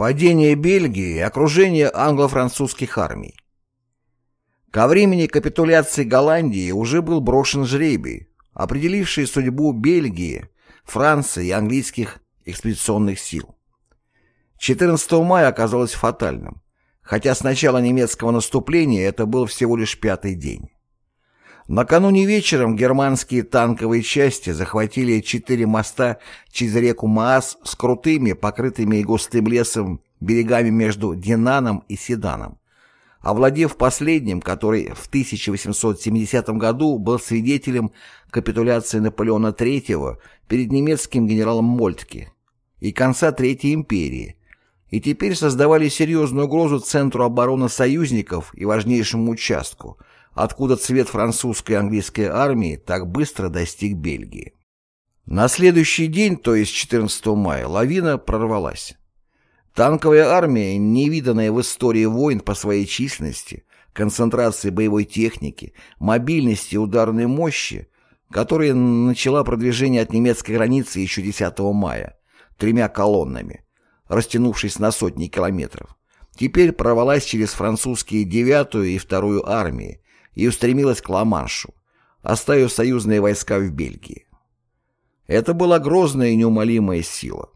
Падение Бельгии и окружение англо-французских армий. Ко времени капитуляции Голландии уже был брошен жребий, определивший судьбу Бельгии, Франции и английских экспедиционных сил. 14 мая оказалось фатальным, хотя с начала немецкого наступления это был всего лишь пятый день. Накануне вечером германские танковые части захватили четыре моста через реку Маас с крутыми, покрытыми густым лесом берегами между Динаном и Седаном, овладев последним, который в 1870 году был свидетелем капитуляции Наполеона III перед немецким генералом Мольтке и конца Третьей империи, и теперь создавали серьезную угрозу центру обороны союзников и важнейшему участку – откуда цвет французской и английской армии так быстро достиг Бельгии. На следующий день, то есть 14 мая, лавина прорвалась. Танковая армия, невиданная в истории войн по своей численности, концентрации боевой техники, мобильности и ударной мощи, которая начала продвижение от немецкой границы еще 10 мая, тремя колоннами, растянувшись на сотни километров, теперь прорвалась через французские 9-ю и 2-ю армии и устремилась к Ла-Маншу, оставив союзные войска в Бельгии. Это была грозная и неумолимая сила.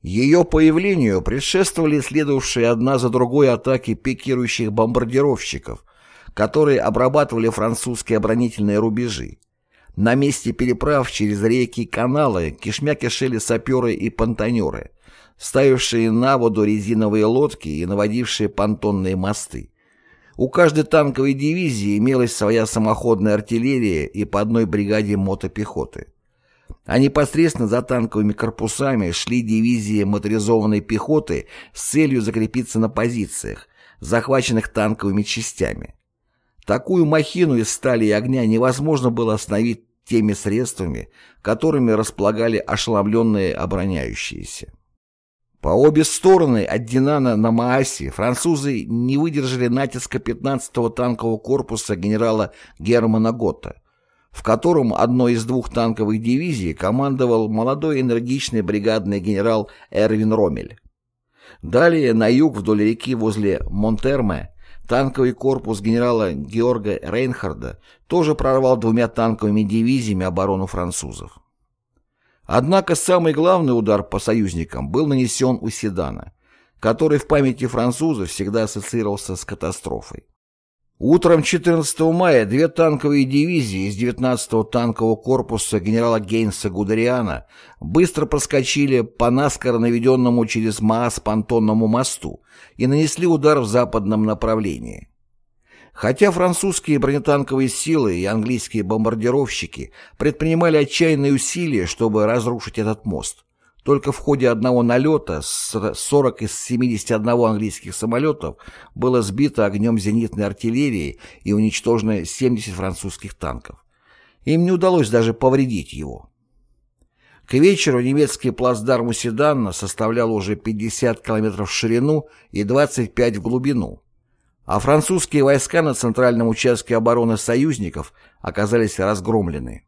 Ее появлению предшествовали следовавшие одна за другой атаки пикирующих бомбардировщиков, которые обрабатывали французские оборонительные рубежи. На месте переправ через реки и каналы кишмя кишели саперы и понтонеры, ставившие на воду резиновые лодки и наводившие понтонные мосты. У каждой танковой дивизии имелась своя самоходная артиллерия и по одной бригаде мотопехоты. А непосредственно за танковыми корпусами шли дивизии моторизованной пехоты с целью закрепиться на позициях, захваченных танковыми частями. Такую махину из стали и огня невозможно было остановить теми средствами, которыми располагали ошеломленные обороняющиеся. По обе стороны от Динана на Маасе французы не выдержали натиска 15-го танкового корпуса генерала Германа Готта, в котором одной из двух танковых дивизий командовал молодой энергичный бригадный генерал Эрвин Ромель. Далее на юг вдоль реки возле Монтерме танковый корпус генерала Георга Рейнхарда тоже прорвал двумя танковыми дивизиями оборону французов. Однако самый главный удар по союзникам был нанесен у Седана, который в памяти французов всегда ассоциировался с катастрофой. Утром 14 мая две танковые дивизии из 19-го танкового корпуса генерала Гейнса Гудериана быстро проскочили по наскоро наведенному через Маас понтонному мосту и нанесли удар в западном направлении. Хотя французские бронетанковые силы и английские бомбардировщики предпринимали отчаянные усилия, чтобы разрушить этот мост, только в ходе одного налета 40 из 71 английских самолетов было сбито огнем зенитной артиллерии и уничтожено 70 французских танков. Им не удалось даже повредить его. К вечеру немецкий плацдарм у Седанна составлял уже 50 километров в ширину и 25 в глубину а французские войска на центральном участке обороны союзников оказались разгромлены.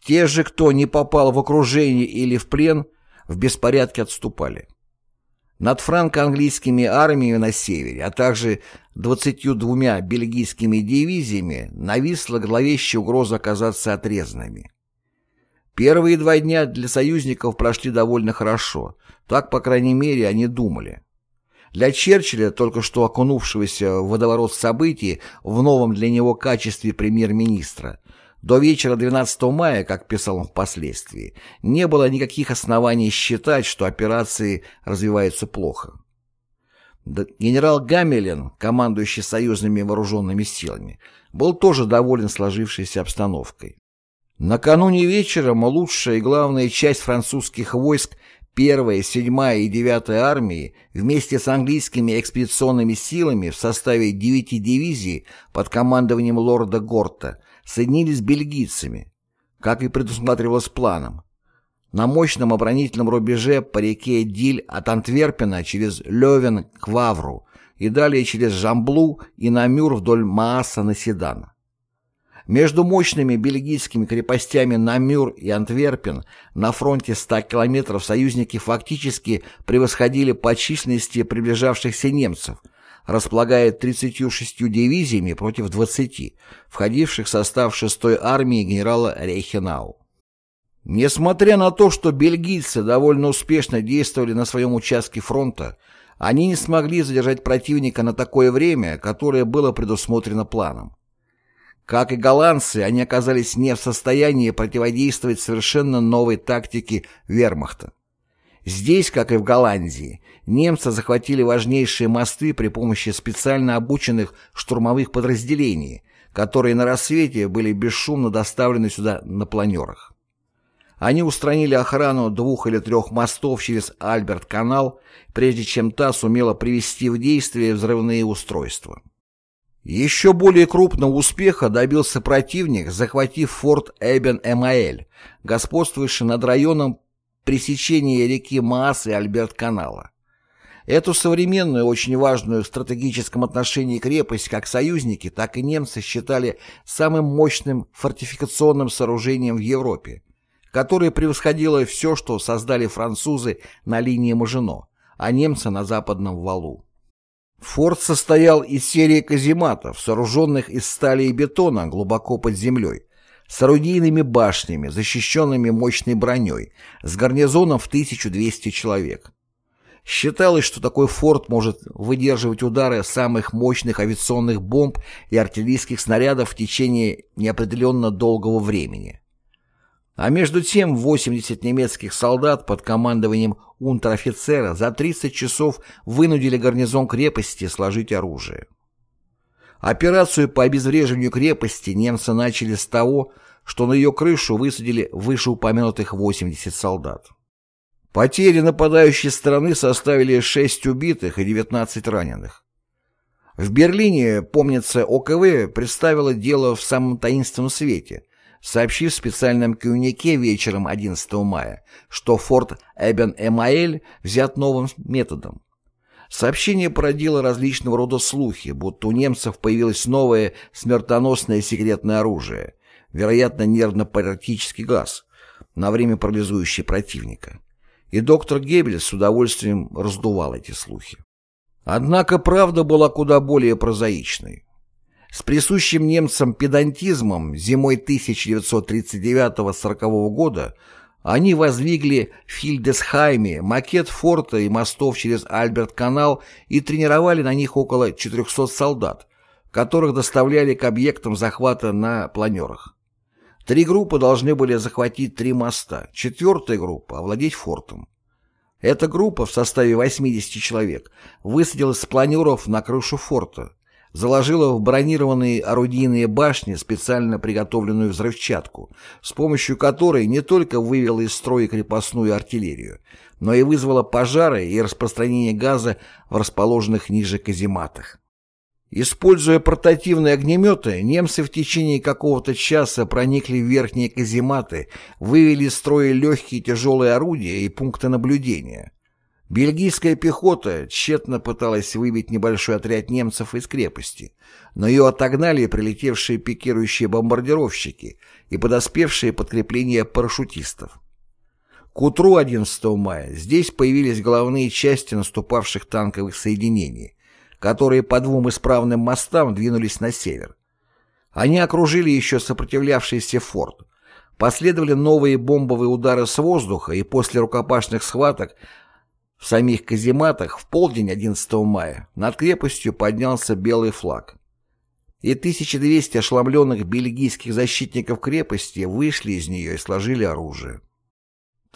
Те же, кто не попал в окружение или в плен, в беспорядке отступали. Над франко-английскими армиями на севере, а также 22 бельгийскими дивизиями нависла главещая угроза оказаться отрезанными. Первые два дня для союзников прошли довольно хорошо, так, по крайней мере, они думали. Для Черчилля, только что окунувшегося в водоворот событий в новом для него качестве премьер-министра, до вечера 12 мая, как писал он впоследствии, не было никаких оснований считать, что операции развиваются плохо. Генерал Гамелин, командующий союзными вооруженными силами, был тоже доволен сложившейся обстановкой. Накануне вечером лучшая и главная часть французских войск Первая, седьмая и девятая армии вместе с английскими экспедиционными силами в составе девяти дивизий под командованием лорда Горта соединились с бельгийцами, как и предусматривалось планом, на мощном оборонительном рубеже по реке Диль от Антверпена через Левен к Вавру и далее через Жамблу и Намюр вдоль Мааса на Седан. Между мощными бельгийскими крепостями Намюр и Антверпен на фронте 100 километров союзники фактически превосходили по численности приближавшихся немцев, располагая 36 дивизиями против 20, входивших в состав 6-й армии генерала Рейхенау. Несмотря на то, что бельгийцы довольно успешно действовали на своем участке фронта, они не смогли задержать противника на такое время, которое было предусмотрено планом. Как и голландцы, они оказались не в состоянии противодействовать совершенно новой тактике вермахта. Здесь, как и в Голландии, немцы захватили важнейшие мосты при помощи специально обученных штурмовых подразделений, которые на рассвете были бесшумно доставлены сюда на планерах. Они устранили охрану двух или трех мостов через Альберт-канал, прежде чем та сумела привести в действие взрывные устройства. Еще более крупного успеха добился противник, захватив форт Эбен-Эмаэль, господствующий над районом пресечения реки Маас и Альберт-канала. Эту современную, очень важную в стратегическом отношении крепость как союзники, так и немцы считали самым мощным фортификационным сооружением в Европе, которое превосходило все, что создали французы на линии Мажино, а немцы на западном валу. Форт состоял из серии казематов, сооруженных из стали и бетона глубоко под землей, с орудийными башнями, защищенными мощной броней, с гарнизоном в 1200 человек. Считалось, что такой форт может выдерживать удары самых мощных авиационных бомб и артиллерийских снарядов в течение неопределенно долгого времени. А между тем 80 немецких солдат под командованием унтер-офицера за 30 часов вынудили гарнизон крепости сложить оружие. Операцию по обезвреживанию крепости немцы начали с того, что на ее крышу высадили вышеупомянутых 80 солдат. Потери нападающей стороны составили 6 убитых и 19 раненых. В Берлине, помнится, ОКВ представило дело в самом таинственном свете – сообщив в специальном коммюнике вечером 11 мая, что форт Эбен-Эмаэль взят новым методом. Сообщение породило различного рода слухи, будто у немцев появилось новое смертоносное секретное оружие, вероятно, нервно-паралитический газ, на время парализующий противника. И доктор Геббель с удовольствием раздувал эти слухи. Однако правда была куда более прозаичной. С присущим немцам педантизмом зимой 1939-40 года они воздвигли в Хильдесхайме макет форта и мостов через Альберт-канал и тренировали на них около 400 солдат, которых доставляли к объектам захвата на планерах. Три группы должны были захватить три моста, четвертая группа – овладеть фортом. Эта группа в составе 80 человек высадилась с планеров на крышу форта, заложила в бронированные орудийные башни специально приготовленную взрывчатку, с помощью которой не только вывела из строя крепостную артиллерию, но и вызвала пожары и распространение газа в расположенных ниже казематах. Используя портативные огнеметы, немцы в течение какого-то часа проникли в верхние казематы, вывели из строя легкие тяжелые орудия и пункты наблюдения, Бельгийская пехота тщетно пыталась выбить небольшой отряд немцев из крепости, но ее отогнали прилетевшие пикирующие бомбардировщики и подоспевшие подкрепления парашютистов. К утру 11 мая здесь появились головные части наступавших танковых соединений, которые по двум исправным мостам двинулись на север. Они окружили еще сопротивлявшийся форт. Последовали новые бомбовые удары с воздуха, и после рукопашных схваток в самих казематах в полдень 11 мая над крепостью поднялся белый флаг. И 1200 ошеломленных бельгийских защитников крепости вышли из нее и сложили оружие.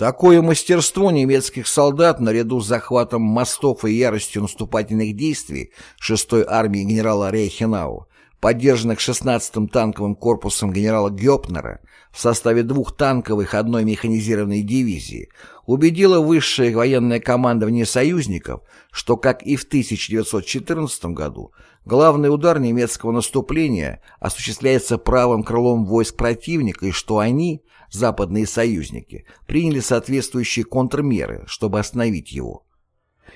Такое мастерство немецких солдат наряду с захватом мостов и яростью наступательных действий 6-й армии генерала Рейхенау, поддержанных 16-м танковым корпусом генерала Гёпнера в составе двух танковых одной механизированной дивизии, убедила высшее военное командование союзников, что, как и в 1914 году, главный удар немецкого наступления осуществляется правым крылом войск противника и что они, западные союзники, приняли соответствующие контрмеры, чтобы остановить его.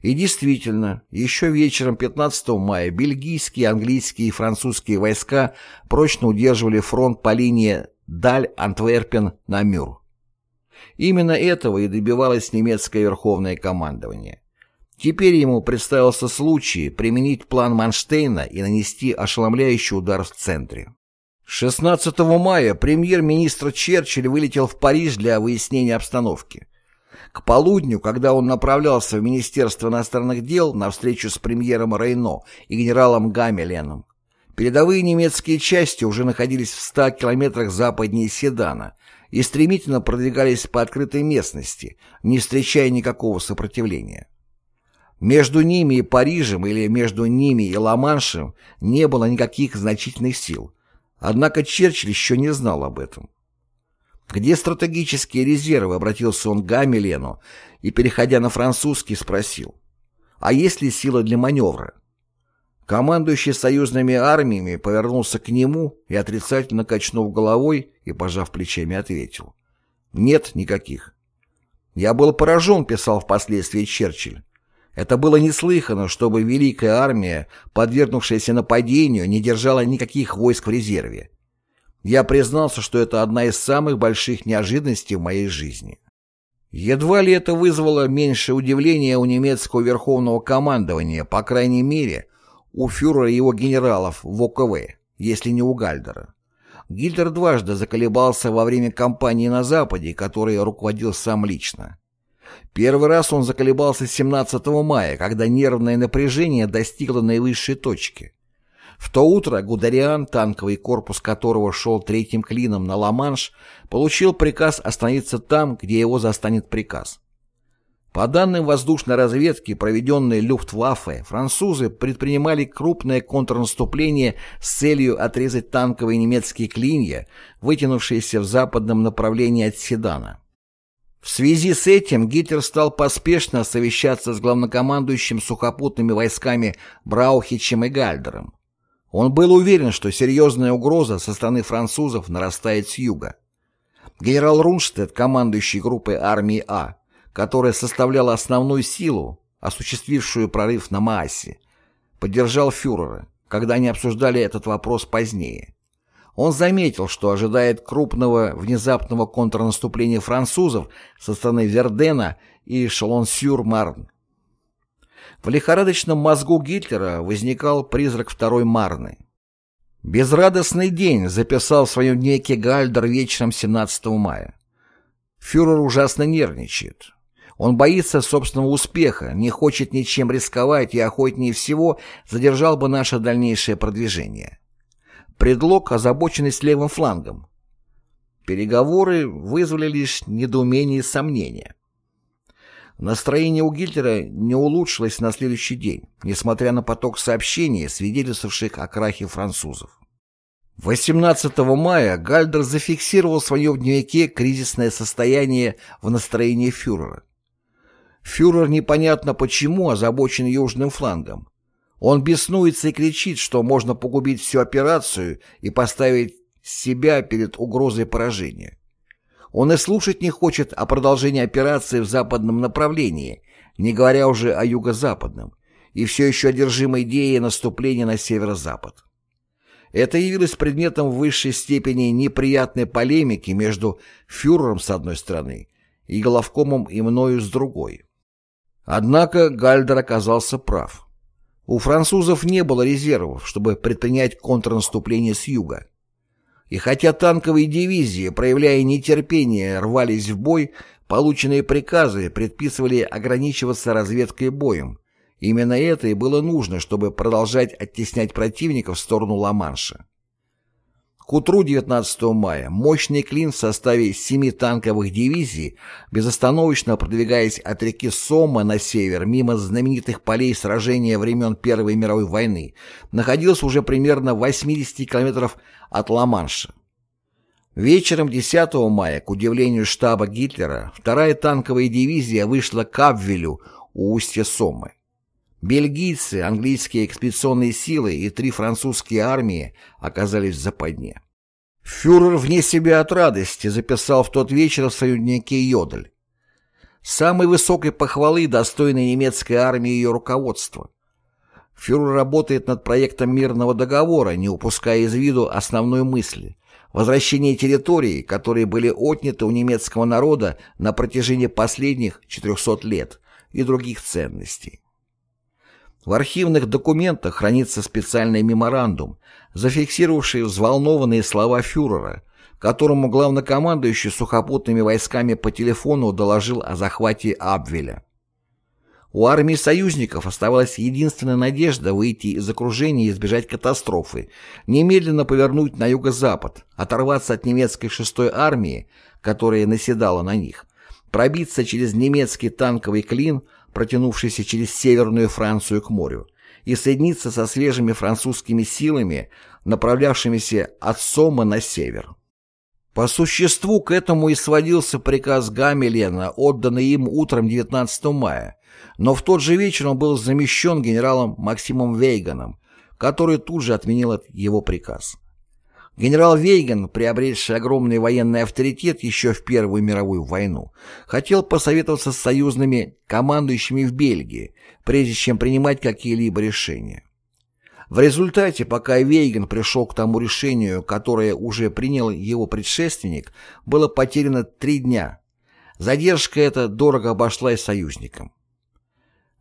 И действительно, еще вечером 15 мая бельгийские, английские и французские войска прочно удерживали фронт по линии Даль-Антверпен-Намюр. Именно этого и добивалось немецкое верховное командование. Теперь ему представился случай применить план Манштейна и нанести ошеломляющий удар в центре. 16 мая премьер-министр Черчилль вылетел в Париж для выяснения обстановки. К полудню, когда он направлялся в Министерство иностранных дел на встречу с премьером Рейно и генералом Гамеленом, передовые немецкие части уже находились в 100 километрах западнее Седана и стремительно продвигались по открытой местности, не встречая никакого сопротивления. Между ними и Парижем или между ними и Ла-Маншем не было никаких значительных сил, однако Черчилль еще не знал об этом. «Где стратегические резервы?» — обратился он к Гамелену и, переходя на французский, спросил. «А есть ли сила для маневра?» Командующий союзными армиями повернулся к нему и, отрицательно качнув головой и пожав плечами, ответил. «Нет никаких». «Я был поражен», — писал впоследствии Черчилль. «Это было неслыханно, чтобы Великая Армия, подвергнувшаяся нападению, не держала никаких войск в резерве. Я признался, что это одна из самых больших неожиданностей в моей жизни. Едва ли это вызвало меньшее удивление у немецкого верховного командования, по крайней мере, у фюрера и его генералов в ОКВ, если не у Гальдера. Гильдер дважды заколебался во время кампании на Западе, которой руководил сам лично. Первый раз он заколебался 17 мая, когда нервное напряжение достигло наивысшей точки. В то утро Гудериан, танковый корпус которого шел третьим клином на Ла-Манш, получил приказ остановиться там, где его застанет приказ. По данным воздушной разведки, проведенной Люфтваффе, французы предпринимали крупное контрнаступление с целью отрезать танковые немецкие клинья, вытянувшиеся в западном направлении от Седана. В связи с этим Гитлер стал поспешно совещаться с главнокомандующим сухопутными войсками Браухичем и Гальдером. Он был уверен, что серьезная угроза со стороны французов нарастает с юга. Генерал Рунштедт, командующий группой армии А, которая составляла основную силу, осуществившую прорыв на Маасе, поддержал фюрера, когда они обсуждали этот вопрос позднее. Он заметил, что ожидает крупного внезапного контрнаступления французов со стороны Вердена и Шалон-Сюр-Марн. В лихорадочном мозгу Гитлера возникал призрак второй Марны. «Безрадостный день», — записал в своем дневнике Гальдер вечером 17 мая. Фюрер ужасно нервничает. Он боится собственного успеха, не хочет ничем рисковать и охотнее всего задержал бы наше дальнейшее продвижение. Предлог – озабоченность левым флангом. Переговоры вызвали лишь недоумение и сомнения. Настроение у Гитлера не улучшилось на следующий день, несмотря на поток сообщений, свидетельствовавших о крахе французов. 18 мая Гальдер зафиксировал в своем дневнике кризисное состояние в настроении фюрера. Фюрер непонятно почему озабочен южным флангом. Он беснуется и кричит, что можно погубить всю операцию и поставить себя перед угрозой поражения. Он и слушать не хочет о продолжении операции в западном направлении, не говоря уже о юго-западном, и все еще одержим идеей наступления на северо-запад. Это явилось предметом в высшей степени неприятной полемики между фюрером с одной стороны и Головкомом и мною с другой. Однако Гальдер оказался прав. У французов не было резервов, чтобы предпринять контрнаступление с юга. И хотя танковые дивизии, проявляя нетерпение, рвались в бой, полученные приказы предписывали ограничиваться разведкой боем. Именно это и было нужно, чтобы продолжать оттеснять противника в сторону Ла-Манша. К утру 19 мая мощный клин в составе семи танковых дивизий, безостановочно продвигаясь от реки Сома на север мимо знаменитых полей сражения времен Первой мировой войны, находился уже примерно в 80 километров от Ла-Манша. Вечером 10 мая, к удивлению штаба Гитлера, вторая танковая дивизия вышла к Абвелю у устья Сомы. Бельгийцы, английские экспедиционные силы и три французские армии оказались в западне. Фюрер вне себя от радости записал в тот вечер в своем дневнике Йодль. самой высокой похвалы достойной немецкой армии и ее руководства. Фюрер работает над проектом мирного договора, не упуская из виду основную мысль – возвращение территорий, которые были отняты у немецкого народа на протяжении последних 400 лет, и других ценностей. В архивных документах хранится специальный меморандум, зафиксировавший взволнованные слова фюрера, которому главнокомандующий сухопутными войсками по телефону доложил о захвате Абвеля. У армии союзников оставалась единственная надежда выйти из окружения и избежать катастрофы, немедленно повернуть на юго-запад, оторваться от немецкой шестой армии, которая наседала на них, пробиться через немецкий танковый клин, протянувшийся через Северную Францию к морю, и соединиться со свежими французскими силами, направлявшимися от Сома на север. По существу к этому и сводился приказ Гамелена, отданный им утром 19 мая, но в тот же вечер он был замещен генералом Максимом Вейганом, который тут же отменил его приказ. Генерал Вейган, приобретший огромный военный авторитет еще в Первую мировую войну, хотел посоветоваться с союзными командующими в Бельгии, прежде чем принимать какие-либо решения. В результате, пока Вейган пришел к тому решению, которое уже принял его предшественник, было потеряно три дня. Задержка эта дорого обошлась союзникам.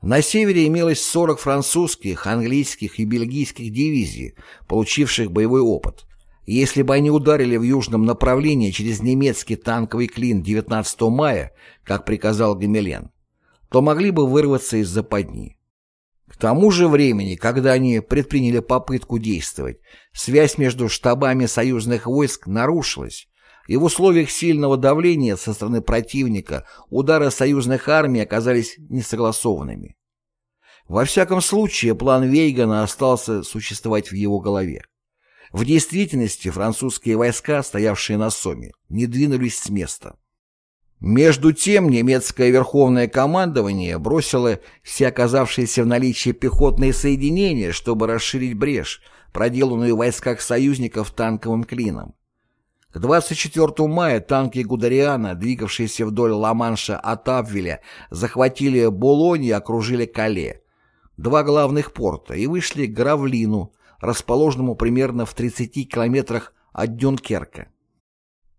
На севере имелось 40 французских, английских и бельгийских дивизий, получивших боевой опыт, если бы они ударили в южном направлении через немецкий танковый клин 19 мая, как приказал Гамелен, то могли бы вырваться из западни. К тому же времени, когда они предприняли попытку действовать, связь между штабами союзных войск нарушилась, и в условиях сильного давления со стороны противника удары союзных армий оказались несогласованными. Во всяком случае, план Вейгана остался существовать в его голове. В действительности французские войска, стоявшие на Соме, не двинулись с места. Между тем немецкое верховное командование бросило все оказавшиеся в наличии пехотные соединения, чтобы расширить брешь, проделанную в войсках союзников танковым клином. К 24 мая танки Гудериана, двигавшиеся вдоль Ла-Манша от Абвеля, захватили Болонь и окружили Кале, два главных порта, и вышли к Гравлину, расположенному примерно в 30 километрах от Дюнкерка.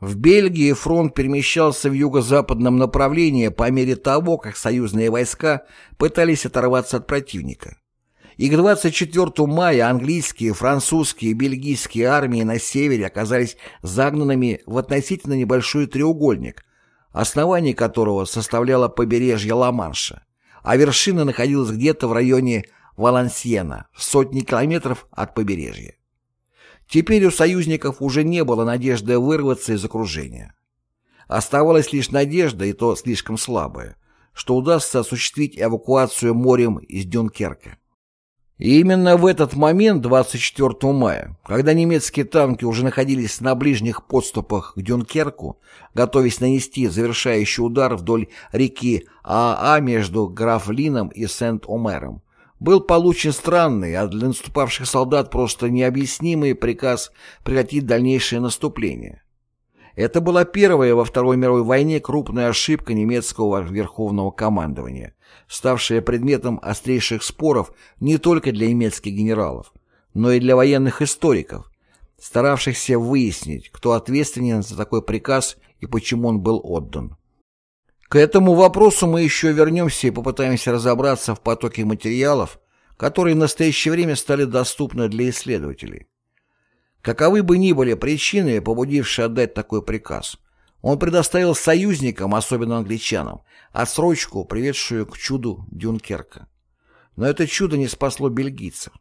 В Бельгии фронт перемещался в юго-западном направлении по мере того, как союзные войска пытались оторваться от противника. И к 24 мая английские, французские и бельгийские армии на севере оказались загнанными в относительно небольшой треугольник, основание которого составляло побережье Ла-Манша, а вершина находилась где-то в районе Валансьена, в сотни километров от побережья. Теперь у союзников уже не было надежды вырваться из окружения. Оставалась лишь надежда, и то слишком слабая, что удастся осуществить эвакуацию морем из Дюнкерка. И именно в этот момент, 24 мая, когда немецкие танки уже находились на ближних подступах к Дюнкерку, готовясь нанести завершающий удар вдоль реки Аа между Графлином и Сент-Омером, был получен странный, а для наступавших солдат просто необъяснимый приказ прекратить дальнейшее наступление. Это была первая во Второй мировой войне крупная ошибка немецкого верховного командования, ставшая предметом острейших споров не только для немецких генералов, но и для военных историков, старавшихся выяснить, кто ответственен за такой приказ и почему он был отдан. К этому вопросу мы еще вернемся и попытаемся разобраться в потоке материалов, которые в настоящее время стали доступны для исследователей. Каковы бы ни были причины, побудившие отдать такой приказ, он предоставил союзникам, особенно англичанам, отсрочку, приведшую к чуду Дюнкерка. Но это чудо не спасло бельгийцев.